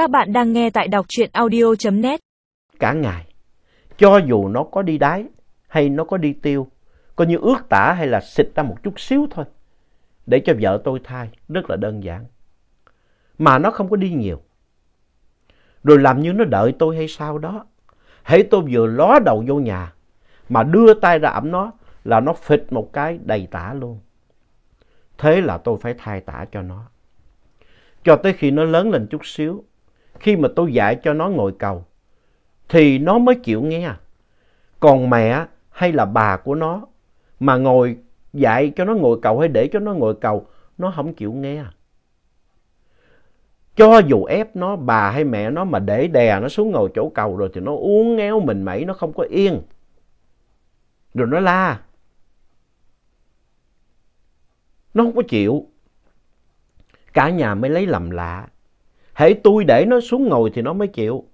Các bạn đang nghe tại đọc truyện audio.net. Cả ngày, cho dù nó có đi đái hay nó có đi tiêu, coi như ướt tả hay là xịt ra một chút xíu thôi, để cho vợ tôi thai, rất là đơn giản. Mà nó không có đi nhiều. Rồi làm như nó đợi tôi hay sao đó. Hãy tôi vừa ló đầu vô nhà, mà đưa tay ra ẩm nó là nó phịch một cái đầy tả luôn. Thế là tôi phải thay tả cho nó. Cho tới khi nó lớn lên chút xíu, khi mà tôi dạy cho nó ngồi cầu, thì nó mới chịu nghe. Còn mẹ hay là bà của nó mà ngồi dạy cho nó ngồi cầu hay để cho nó ngồi cầu, nó không chịu nghe. Cho dù ép nó, bà hay mẹ nó mà để đè nó xuống ngồi chỗ cầu rồi thì nó uốn éo mình mẩy, nó không có yên. Rồi nó la. Nó không có chịu. Cả nhà mới lấy làm lạ. Hễ tôi để nó xuống ngồi thì nó mới chịu.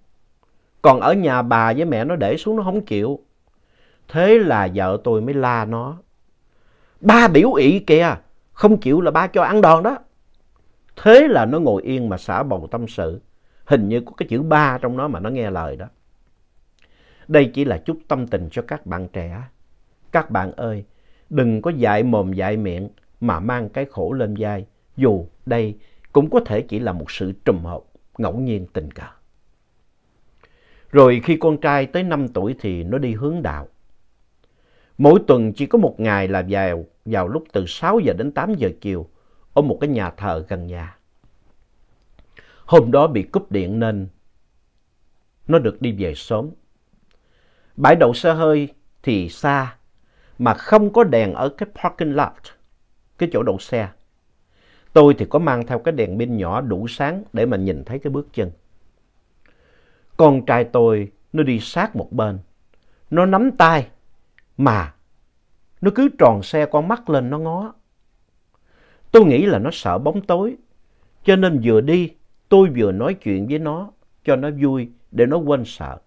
Còn ở nhà bà với mẹ nó để xuống nó không chịu. Thế là vợ tôi mới la nó. Ba biểu ị kìa, không chịu là ba cho ăn đòn đó. Thế là nó ngồi yên mà xả bầu tâm sự. Hình như có cái chữ ba trong nó mà nó nghe lời đó. Đây chỉ là chút tâm tình cho các bạn trẻ. Các bạn ơi, đừng có dại mồm dại miệng mà mang cái khổ lên vai. Dù đây cũng có thể chỉ là một sự trùng hợp, ngẫu nhiên tình cờ. Rồi khi con trai tới 5 tuổi thì nó đi hướng đạo. Mỗi tuần chỉ có một ngày là vào, vào lúc từ 6 giờ đến 8 giờ chiều ở một cái nhà thờ gần nhà. Hôm đó bị cúp điện nên nó được đi về sớm. Bãi đậu xe hơi thì xa mà không có đèn ở cái parking lot, cái chỗ đậu xe. Tôi thì có mang theo cái đèn pin nhỏ đủ sáng để mà nhìn thấy cái bước chân. Con trai tôi, nó đi sát một bên. Nó nắm tay, mà nó cứ tròn xe con mắt lên nó ngó. Tôi nghĩ là nó sợ bóng tối. Cho nên vừa đi, tôi vừa nói chuyện với nó, cho nó vui, để nó quên sợ.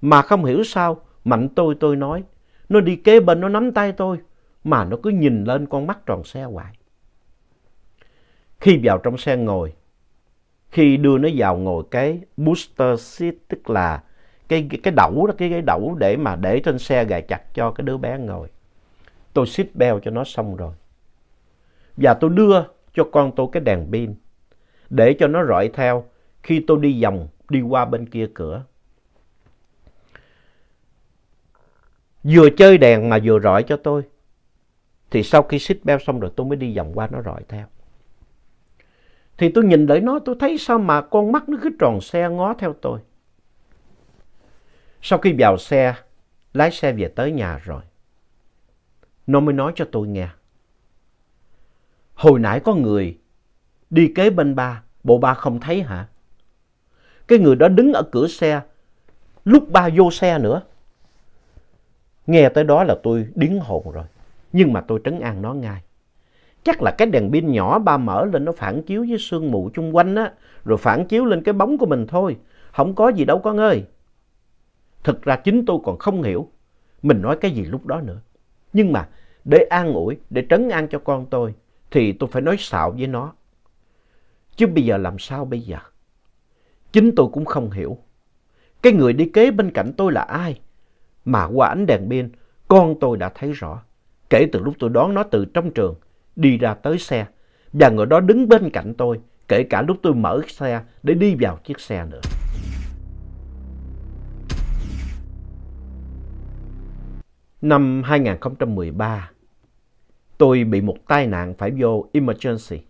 Mà không hiểu sao, mạnh tôi tôi nói. Nó đi kế bên, nó nắm tay tôi, mà nó cứ nhìn lên con mắt tròn xe hoài. Khi vào trong xe ngồi, khi đưa nó vào ngồi cái booster seat tức là cái cái đẩu đó cái cái đẩu để mà để trên xe gài chặt cho cái đứa bé ngồi. Tôi seat belt cho nó xong rồi. Và tôi đưa cho con tôi cái đèn pin để cho nó rọi theo khi tôi đi vòng đi qua bên kia cửa. Vừa chơi đèn mà vừa rọi cho tôi. Thì sau khi seat belt xong rồi tôi mới đi vòng qua nó rọi theo. Thì tôi nhìn lại nó tôi thấy sao mà con mắt nó cứ tròn xe ngó theo tôi. Sau khi vào xe, lái xe về tới nhà rồi. Nó mới nói cho tôi nghe. Hồi nãy có người đi kế bên ba, bộ ba không thấy hả? Cái người đó đứng ở cửa xe, lúc ba vô xe nữa. Nghe tới đó là tôi điếng hồn rồi. Nhưng mà tôi trấn an nó ngay. Chắc là cái đèn pin nhỏ ba mở lên nó phản chiếu với sương mù chung quanh á. Rồi phản chiếu lên cái bóng của mình thôi. Không có gì đâu con ơi. Thực ra chính tôi còn không hiểu mình nói cái gì lúc đó nữa. Nhưng mà để an ủi, để trấn an cho con tôi thì tôi phải nói xạo với nó. Chứ bây giờ làm sao bây giờ? Chính tôi cũng không hiểu. Cái người đi kế bên cạnh tôi là ai? Mà qua ánh đèn pin, con tôi đã thấy rõ. Kể từ lúc tôi đón nó từ trong trường, đi ra tới xe. Và người đó đứng bên cạnh tôi, kể cả lúc tôi mở xe để đi vào chiếc xe nữa. Năm 2013, tôi bị một tai nạn phải vô emergency.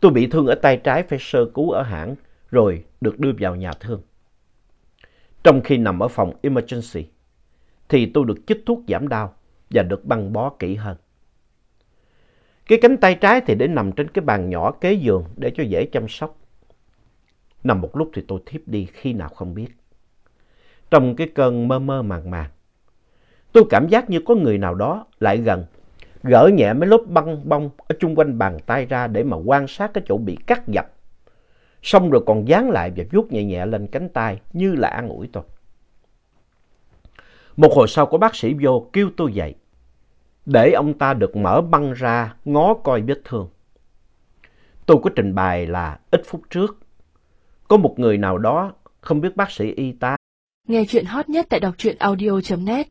Tôi bị thương ở tay trái phải sơ cứu ở hãng rồi được đưa vào nhà thương. Trong khi nằm ở phòng emergency thì tôi được chích thuốc giảm đau và được băng bó kỹ hơn. Cái cánh tay trái thì để nằm trên cái bàn nhỏ kế giường để cho dễ chăm sóc. Nằm một lúc thì tôi thiếp đi khi nào không biết. Trong cái cơn mơ mơ màng màng, tôi cảm giác như có người nào đó lại gần gỡ nhẹ mấy lớp băng bông ở chung quanh bàn tay ra để mà quan sát cái chỗ bị cắt dập. Xong rồi còn dán lại và vuốt nhẹ nhẹ lên cánh tay như là an ủi tôi. Một hồi sau có bác sĩ vô kêu tôi dậy để ông ta được mở băng ra ngó coi vết thương. Tôi có trình bày là ít phút trước, Có một người nào đó không biết bác sĩ y tá. Nghe chuyện hot nhất tại đọc truyện audio.net